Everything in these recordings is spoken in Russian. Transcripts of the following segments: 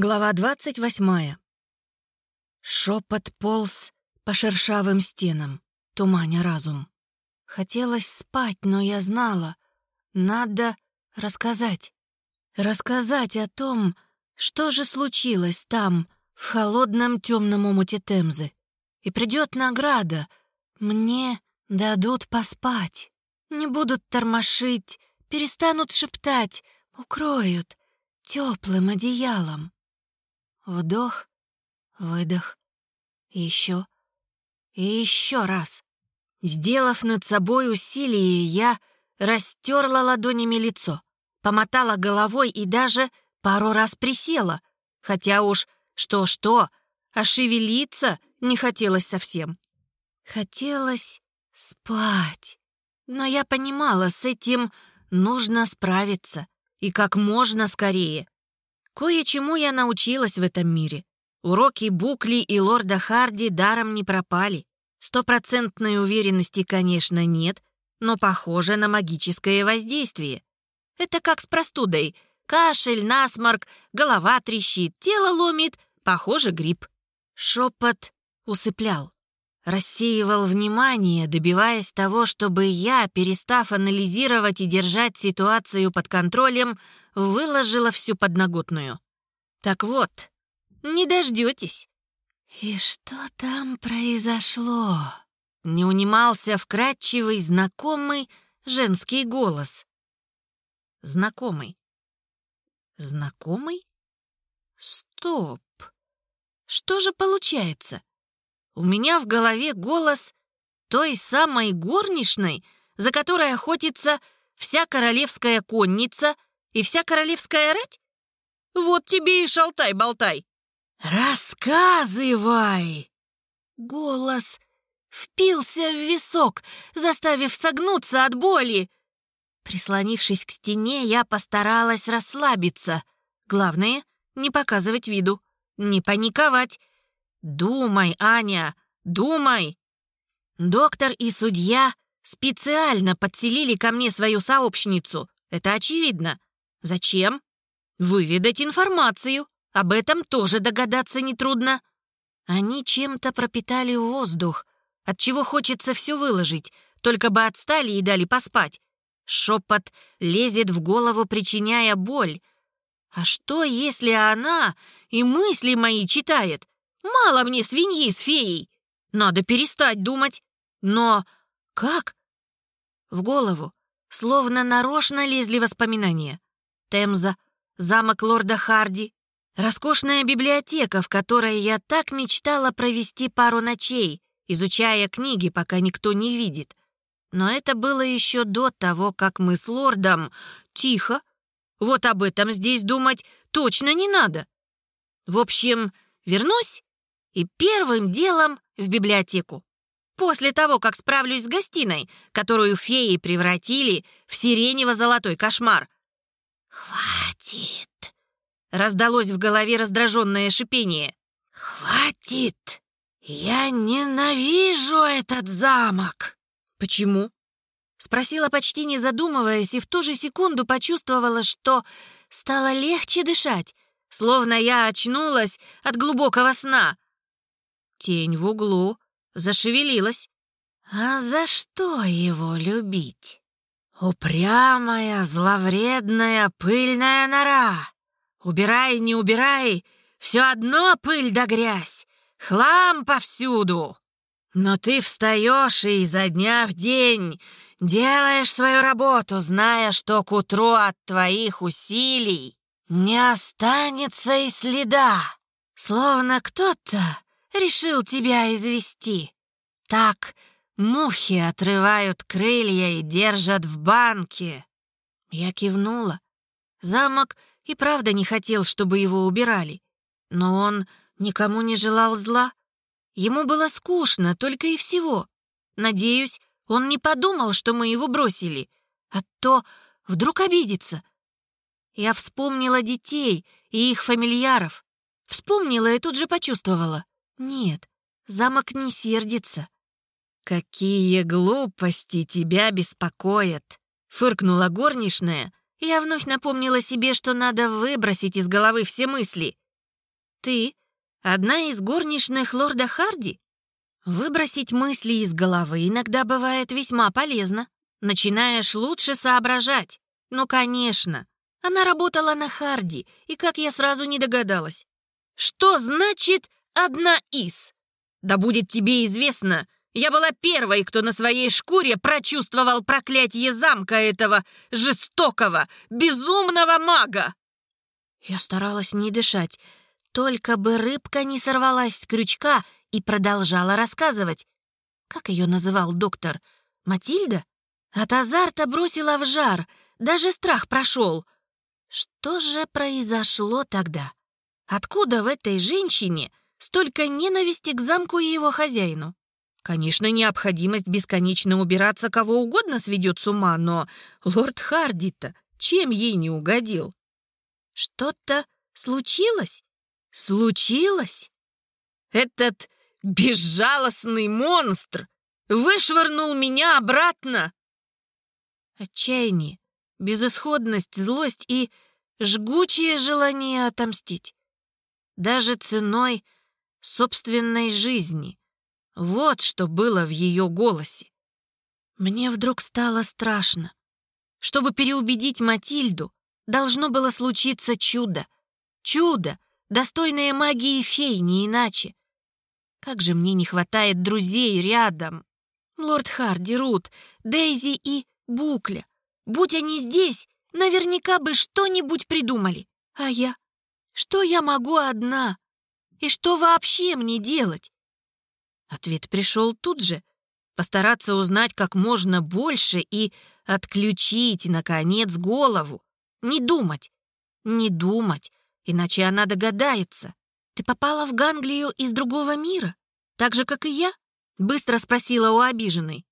Глава двадцать восьмая. Шепот полз по шершавым стенам, туманя разум. Хотелось спать, но я знала, надо рассказать. Рассказать о том, что же случилось там, в холодном темном омуте Темзы. И придет награда. Мне дадут поспать. Не будут тормошить, перестанут шептать, укроют теплым одеялом. Вдох, выдох. Еще и еще раз. Сделав над собой усилие, я растерла ладонями лицо, помотала головой и даже пару раз присела, хотя уж что-что, а шевелиться не хотелось совсем. Хотелось спать, но я понимала, с этим нужно справиться, и как можно скорее. Кое-чему я научилась в этом мире. Уроки Букли и лорда Харди даром не пропали. Стопроцентной уверенности, конечно, нет, но похоже на магическое воздействие. Это как с простудой. Кашель, насморк, голова трещит, тело ломит. Похоже, грипп. Шепот усыплял. Рассеивал внимание, добиваясь того, чтобы я, перестав анализировать и держать ситуацию под контролем, выложила всю подноготную. Так вот, не дождетесь. И что там произошло? Не унимался вкрадчивый, знакомый женский голос. Знакомый. Знакомый? Стоп. Что же получается? У меня в голове голос той самой горничной, за которой охотится вся королевская конница — и вся королевская рать? Вот тебе и шалтай-болтай. Рассказывай! Голос впился в висок, заставив согнуться от боли. Прислонившись к стене, я постаралась расслабиться. Главное — не показывать виду, не паниковать. Думай, Аня, думай. Доктор и судья специально подселили ко мне свою сообщницу. Это очевидно. Зачем? Выведать информацию. Об этом тоже догадаться нетрудно. Они чем-то пропитали воздух, от чего хочется все выложить, только бы отстали и дали поспать. Шепот лезет в голову, причиняя боль. А что, если она и мысли мои читает? Мало мне свиньи с феей. Надо перестать думать. Но как? В голову словно нарочно лезли воспоминания. Темза, замок лорда Харди, роскошная библиотека, в которой я так мечтала провести пару ночей, изучая книги, пока никто не видит. Но это было еще до того, как мы с лордом... Тихо. Вот об этом здесь думать точно не надо. В общем, вернусь и первым делом в библиотеку. После того, как справлюсь с гостиной, которую феи превратили в сиренево-золотой кошмар — «Хватит!» — раздалось в голове раздраженное шипение. «Хватит! Я ненавижу этот замок!» «Почему?» — спросила почти не задумываясь, и в ту же секунду почувствовала, что стало легче дышать, словно я очнулась от глубокого сна. Тень в углу зашевелилась. «А за что его любить?» «Упрямая, зловредная, пыльная нора! Убирай, не убирай, все одно пыль да грязь, хлам повсюду! Но ты встаешь и изо дня в день делаешь свою работу, зная, что к утру от твоих усилий не останется и следа, словно кто-то решил тебя извести. Так Мухи отрывают крылья и держат в банке. Я кивнула. Замок и правда не хотел, чтобы его убирали. Но он никому не желал зла. Ему было скучно, только и всего. Надеюсь, он не подумал, что мы его бросили. А то вдруг обидится. Я вспомнила детей и их фамильяров. Вспомнила и тут же почувствовала. Нет, замок не сердится. «Какие глупости тебя беспокоят!» — фыркнула горничная. Я вновь напомнила себе, что надо выбросить из головы все мысли. Ты одна из горничных лорда Харди? Выбросить мысли из головы иногда бывает весьма полезно. Начинаешь лучше соображать. Ну, конечно. Она работала на Харди, и как я сразу не догадалась. Что значит «одна из»? Да будет тебе известно, я была первой, кто на своей шкуре прочувствовал проклятие замка этого жестокого, безумного мага. Я старалась не дышать, только бы рыбка не сорвалась с крючка и продолжала рассказывать. Как ее называл доктор? Матильда? От азарта бросила в жар, даже страх прошел. Что же произошло тогда? Откуда в этой женщине столько ненависти к замку и его хозяину? Конечно, необходимость бесконечно убираться кого угодно сведет с ума, но лорд Харди-то чем ей не угодил? Что-то случилось? Случилось? Этот безжалостный монстр вышвырнул меня обратно. Отчаяние, безысходность, злость и жгучее желание отомстить. Даже ценой собственной жизни. Вот что было в ее голосе. Мне вдруг стало страшно. Чтобы переубедить Матильду, должно было случиться чудо. Чудо, достойное магии фей, не иначе. Как же мне не хватает друзей рядом. Лорд Харди, Рут, Дейзи и Букля. Будь они здесь, наверняка бы что-нибудь придумали. А я? Что я могу одна? И что вообще мне делать? Ответ пришел тут же. Постараться узнать как можно больше и отключить, наконец, голову. Не думать. Не думать, иначе она догадается. Ты попала в Ганглию из другого мира? Так же, как и я? Быстро спросила у обиженной.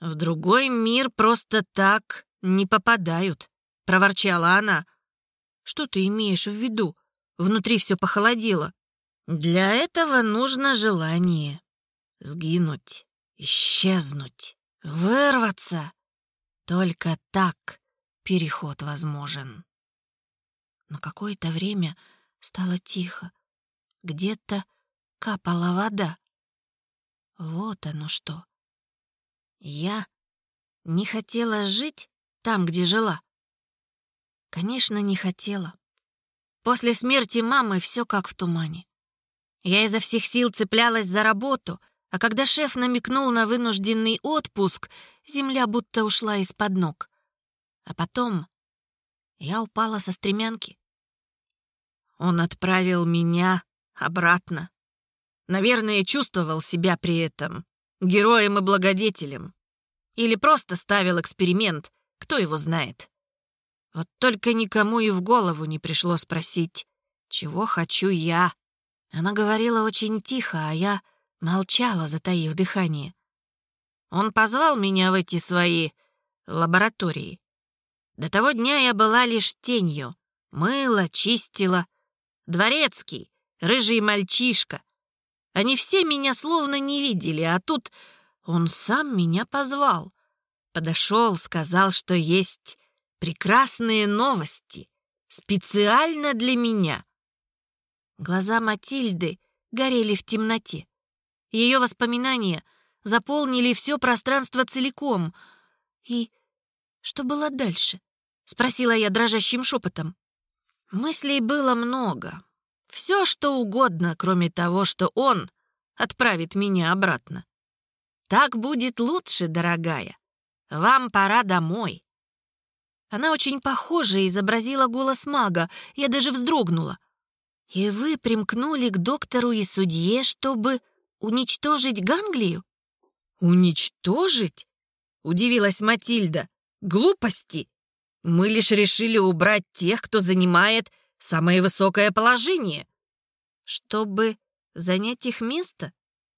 «В другой мир просто так не попадают», — проворчала она. «Что ты имеешь в виду?» Внутри все похолодело. «Для этого нужно желание. Сгинуть, исчезнуть, вырваться. Только так переход возможен». На какое-то время стало тихо. Где-то капала вода. Вот оно что. Я не хотела жить там, где жила. Конечно, не хотела. После смерти мамы все как в тумане. Я изо всех сил цеплялась за работу, а когда шеф намекнул на вынужденный отпуск, земля будто ушла из-под ног. А потом я упала со стремянки. Он отправил меня обратно. Наверное, чувствовал себя при этом героем и благодетелем. Или просто ставил эксперимент, кто его знает. Вот только никому и в голову не пришло спросить, чего хочу я. Она говорила очень тихо, а я молчала, затаив дыхание. Он позвал меня в эти свои лаборатории. До того дня я была лишь тенью. Мыла, чистила. Дворецкий, рыжий мальчишка, они все меня словно не видели, а тут он сам меня позвал. Подошел, сказал, что есть прекрасные новости. Специально для меня. Глаза Матильды горели в темноте. Ее воспоминания заполнили все пространство целиком. И что было дальше? Спросила я дрожащим шепотом. Мыслей было много. Все, что угодно, кроме того, что он отправит меня обратно. Так будет лучше, дорогая. Вам пора домой. Она очень похоже изобразила голос мага, я даже вздрогнула. И вы примкнули к доктору и судье, чтобы уничтожить Ганглию? Уничтожить? Удивилась Матильда. Глупости. Мы лишь решили убрать тех, кто занимает самое высокое положение. Чтобы занять их место?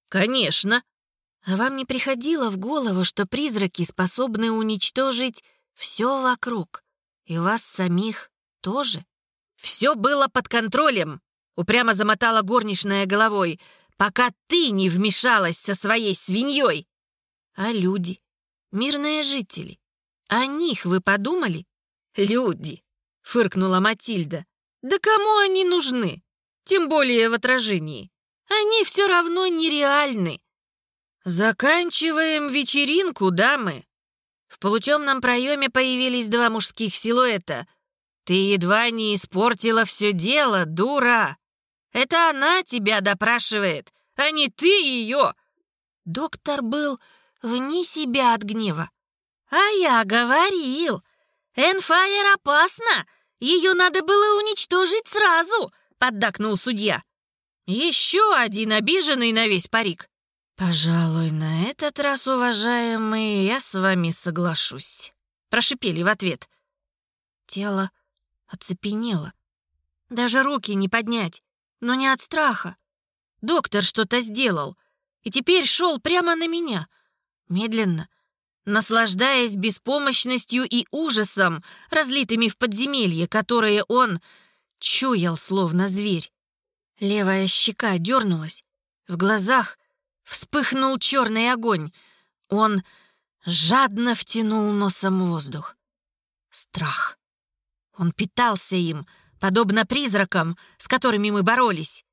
Конечно. А вам не приходило в голову, что призраки способны уничтожить все вокруг? И вас самих тоже? Все было под контролем, упрямо замотала горничная головой, пока ты не вмешалась со своей свиньей. А люди? Мирные жители? О них вы подумали? Люди, фыркнула Матильда. Да кому они нужны? тем более в отражении. Они все равно нереальны. Заканчиваем вечеринку, дамы. В полутемном проеме появились два мужских силуэта. Ты едва не испортила все дело, дура. Это она тебя допрашивает, а не ты ее. Доктор был вне себя от гнева. А я говорил, Энфайр опасна. Ее надо было уничтожить сразу, поддакнул судья. Еще один обиженный на весь парик. «Пожалуй, на этот раз, уважаемые, я с вами соглашусь», — прошипели в ответ. Тело оцепенело. Даже руки не поднять, но не от страха. Доктор что-то сделал, и теперь шел прямо на меня, медленно, наслаждаясь беспомощностью и ужасом, разлитыми в подземелье, которое он чуял, словно зверь. Левая щека дернулась, в глазах вспыхнул черный огонь. Он жадно втянул носом воздух. Страх. Он питался им, подобно призракам, с которыми мы боролись.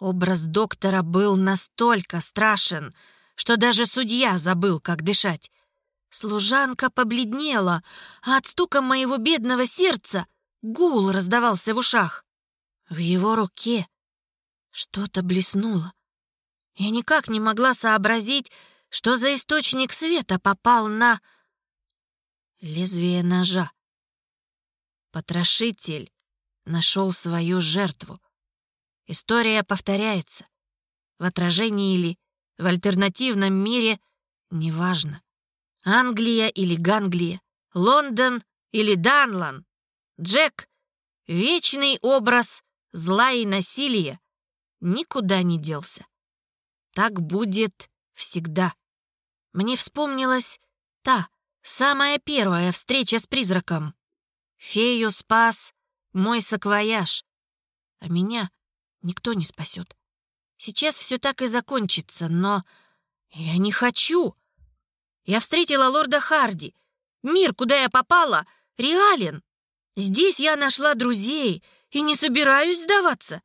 Образ доктора был настолько страшен, что даже судья забыл, как дышать. Служанка побледнела, а от стука моего бедного сердца гул раздавался в ушах. В его руке что-то блеснуло. Я никак не могла сообразить, что за источник света попал на лезвие ножа. Потрошитель нашел свою жертву. История повторяется. В отражении или в альтернативном мире — неважно. Англия или Ганглия, Лондон или Данлан. Джек — вечный образ зла и насилия, никуда не делся. Так будет всегда. Мне вспомнилась та, самая первая встреча с призраком. Фею спас мой саквояж. А меня никто не спасет. Сейчас все так и закончится, но я не хочу. Я встретила лорда Харди. Мир, куда я попала, реален. Здесь я нашла друзей и не собираюсь сдаваться.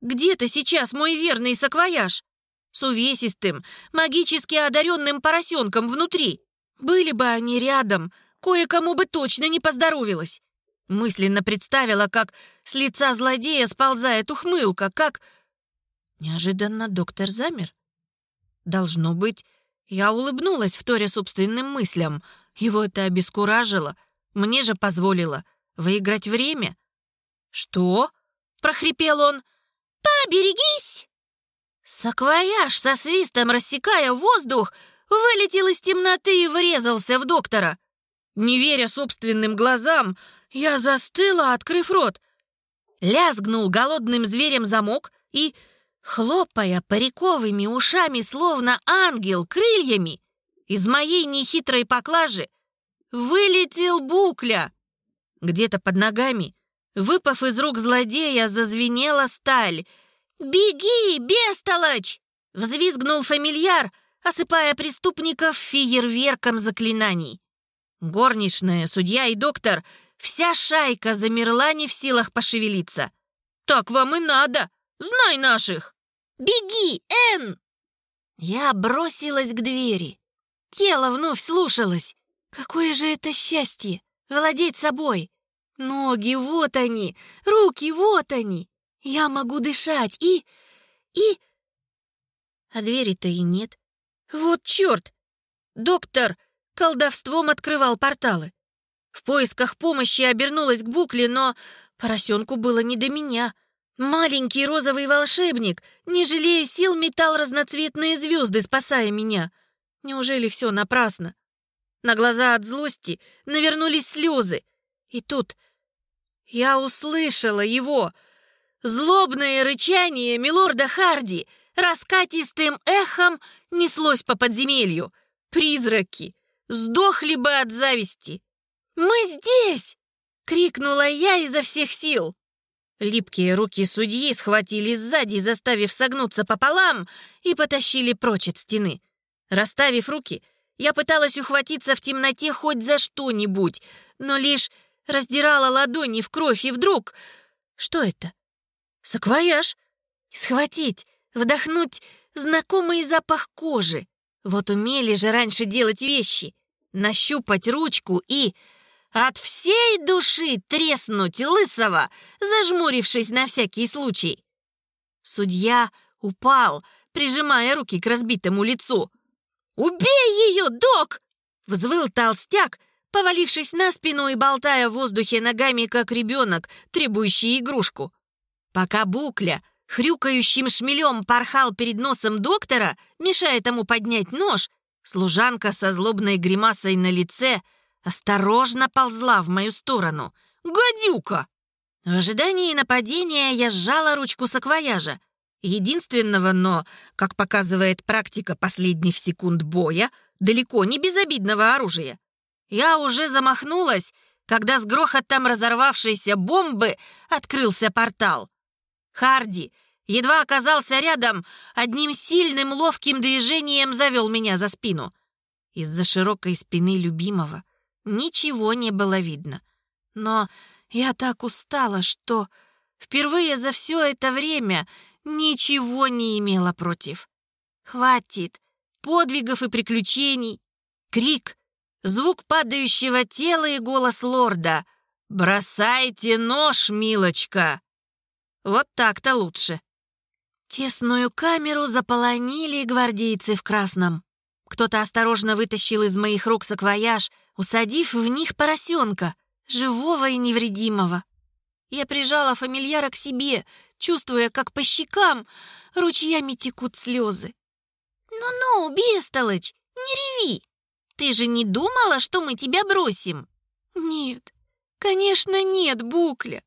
Где-то сейчас мой верный саквояж с увесистым, магически одаренным поросенком внутри. Были бы они рядом, кое-кому бы точно не поздоровилось. Мысленно представила, как с лица злодея сползает ухмылка, как... Неожиданно доктор замер. Должно быть, я улыбнулась в торе собственным мыслям. Его это обескуражило. Мне же позволило выиграть время. «Что?» — прохрипел он. «Поберегись!» Саквояж со свистом, рассекая воздух, вылетел из темноты и врезался в доктора. Не веря собственным глазам, я застыла, открыв рот. Лязгнул голодным зверем замок и, хлопая париковыми ушами, словно ангел, крыльями, из моей нехитрой поклажи вылетел букля. Где-то под ногами, выпав из рук злодея, зазвенела сталь — «Беги, бестолочь!» — взвизгнул фамильяр, осыпая преступников фейерверком заклинаний. Горничная, судья и доктор — вся шайка замерла не в силах пошевелиться. «Так вам и надо! Знай наших!» «Беги, Энн!» Я бросилась к двери. Тело вновь слушалось. Какое же это счастье — владеть собой! Ноги, вот они! Руки, вот они! Я могу дышать и... и... А двери-то и нет. Вот черт! Доктор колдовством открывал порталы. В поисках помощи обернулась к букле, но поросенку было не до меня. Маленький розовый волшебник, не жалея сил, метал разноцветные звезды, спасая меня. Неужели все напрасно? На глаза от злости навернулись слезы. И тут я услышала его — Злобное рычание милорда Харди раскатистым эхом неслось по подземелью. Призраки сдохли бы от зависти. «Мы здесь!» — крикнула я изо всех сил. Липкие руки судьи схватили сзади, заставив согнуться пополам, и потащили прочь от стены. Расставив руки, я пыталась ухватиться в темноте хоть за что-нибудь, но лишь раздирала ладони в кровь, и вдруг... Что это? Саквояж. Схватить, вдохнуть знакомый запах кожи. Вот умели же раньше делать вещи. Нащупать ручку и... От всей души треснуть лысого, зажмурившись на всякий случай. Судья упал, прижимая руки к разбитому лицу. «Убей ее, док!» — взвыл толстяк, повалившись на спину и болтая в воздухе ногами, как ребенок, требующий игрушку. Пока Букля хрюкающим шмелем порхал перед носом доктора, мешая тому поднять нож, служанка со злобной гримасой на лице осторожно ползла в мою сторону. «Гадюка!» В ожидании нападения я сжала ручку саквояжа. Единственного, но, как показывает практика последних секунд боя, далеко не безобидного оружия. Я уже замахнулась, когда с грохотом разорвавшейся бомбы открылся портал. Харди едва оказался рядом, одним сильным ловким движением завел меня за спину. Из-за широкой спины любимого ничего не было видно. Но я так устала, что впервые за все это время ничего не имела против. Хватит подвигов и приключений. Крик звук падающего тела и голос лорда. «Бросайте нож, милочка!» Вот так-то лучше. Тесную камеру заполонили гвардейцы в красном. Кто-то осторожно вытащил из моих рук саквояж, усадив в них поросенка, живого и невредимого. Я прижала фамильяра к себе, чувствуя, как по щекам ручьями текут слезы. «Ну-ну, бестолочь, не реви!» Ты же не думала, что мы тебя бросим?» «Нет, конечно нет, Букля.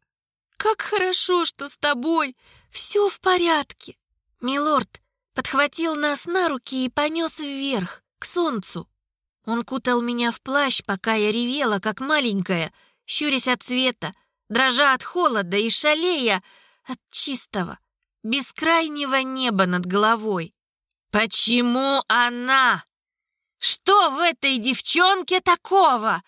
Как хорошо, что с тобой все в порядке». Милорд подхватил нас на руки и понес вверх, к солнцу. Он кутал меня в плащ, пока я ревела, как маленькая, щурясь от света, дрожа от холода и шалея от чистого, бескрайнего неба над головой. «Почему она?» «Что в этой девчонке такого?»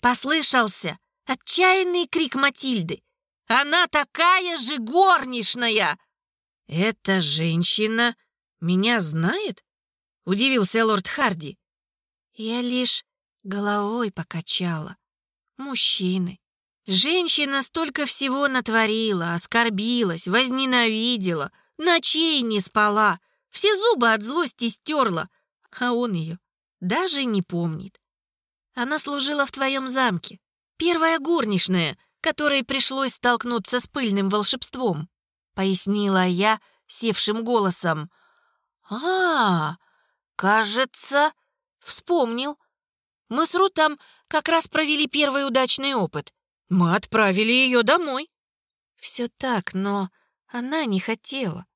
Послышался отчаянный крик Матильды. «Она такая же горничная!» «Эта женщина меня знает?» — удивился лорд Харди. Я лишь головой покачала. Мужчины. Женщина столько всего натворила, оскорбилась, возненавидела, ночей не спала, все зубы от злости стерла, а он ее даже не помнит. Она служила в твоем замке. Первая горничная, которой пришлось столкнуться с пыльным волшебством», — пояснила я севшим голосом. «А, кажется, вспомнил. Мы с Рутом как раз провели первый удачный опыт. Мы отправили ее домой». «Все так, но она не хотела».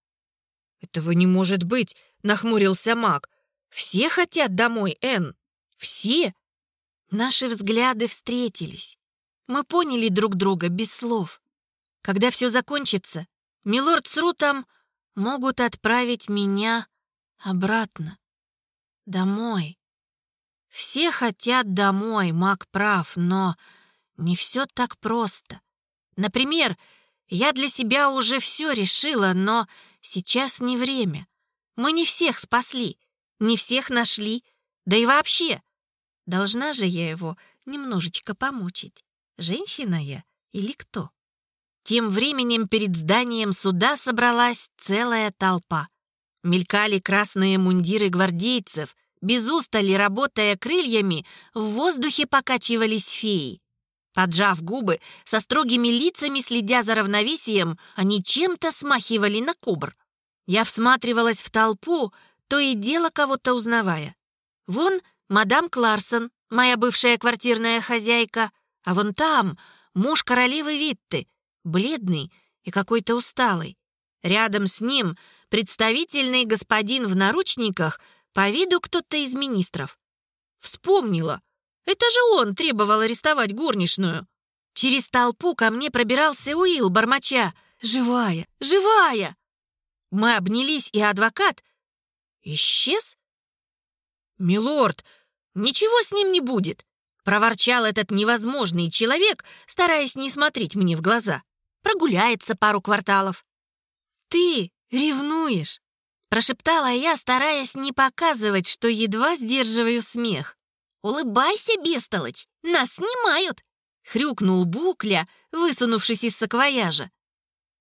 «Этого не может быть», — нахмурился маг. Все хотят домой, Энн. Все. Наши взгляды встретились. Мы поняли друг друга без слов. Когда все закончится, милорд с Рутом могут отправить меня обратно. Домой. Все хотят домой, маг прав, но не все так просто. Например, я для себя уже все решила, но сейчас не время. Мы не всех спасли не всех нашли. Да и вообще, должна же я его немножечко помучить. Женщина я или кто? Тем временем перед зданием суда собралась целая толпа. Мелькали красные мундиры гвардейцев, без устали работая крыльями, в воздухе покачивались феи. Поджав губы, со строгими лицами, следя за равновесием, они чем-то смахивали на кобр. Я всматривалась в толпу, то и дело кого-то узнавая. Вон мадам Кларсон, моя бывшая квартирная хозяйка, а вон там муж королевы Витты, бледный и какой-то усталый. Рядом с ним представительный господин в наручниках, по виду кто-то из министров. Вспомнила. Это же он требовал арестовать горничную. Через толпу ко мне пробирался Уилл, бормоча. «Живая! Живая!» Мы обнялись, и адвокат, Исчез? Милорд, ничего с ним не будет, проворчал этот невозможный человек, стараясь не смотреть мне в глаза. Прогуляется пару кварталов. ты ревнуешь!» Прошептала я, стараясь не показывать, что едва сдерживаю смех. «Улыбайся, бестолочь! Нас снимают!» — хрюкнул Букля, высунувшись из саквояжа.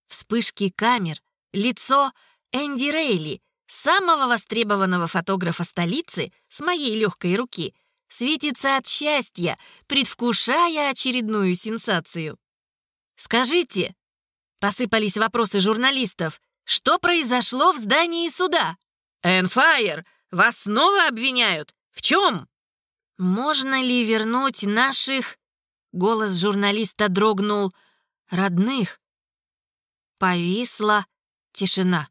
Вспышки камер, лицо Энди Рейли, самого востребованного фотографа столицы, с моей легкой руки, светится от счастья, предвкушая очередную сенсацию. «Скажите», — посыпались вопросы журналистов, «что произошло в здании суда?» «Энфайр, вас снова обвиняют? В чем?» «Можно ли вернуть наших...» Голос журналиста дрогнул. «Родных?» Повисла тишина.